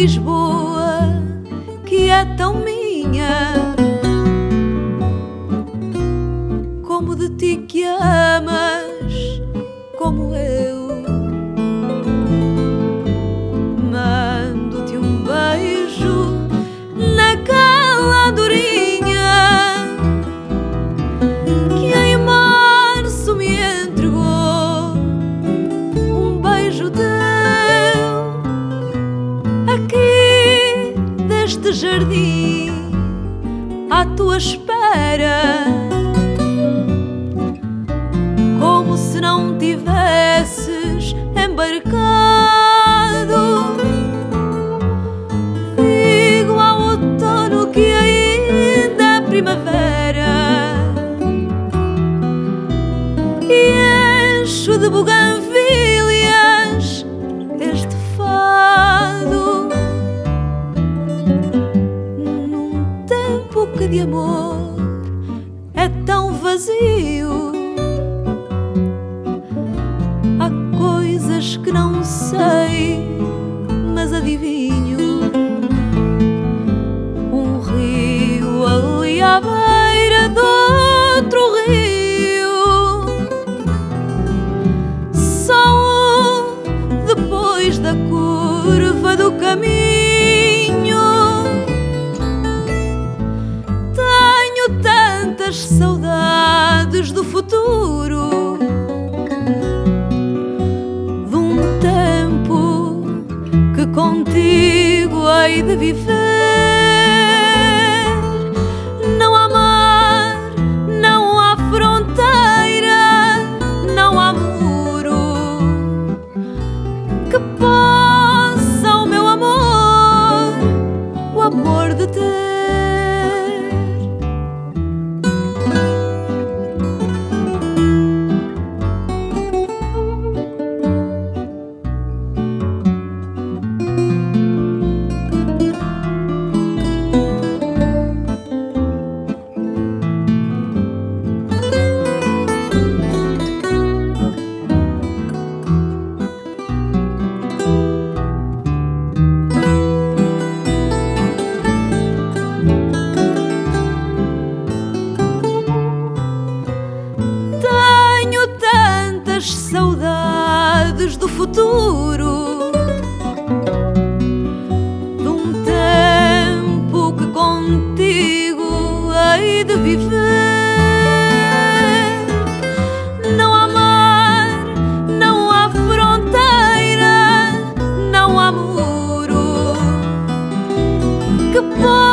Lisboa que é tão minha como de ti que amas como eu. Deste jardim à tua espera. Como se não tivesses embarcado. Digo ao outono que ainda é primavera e encho de buganvílias de amor é tão vazio. Saudades do futuro. De um tempo que contigo hei de viver. Não há mar, não há fronteira, não há muro que possa o meu amor, o amor de ter. the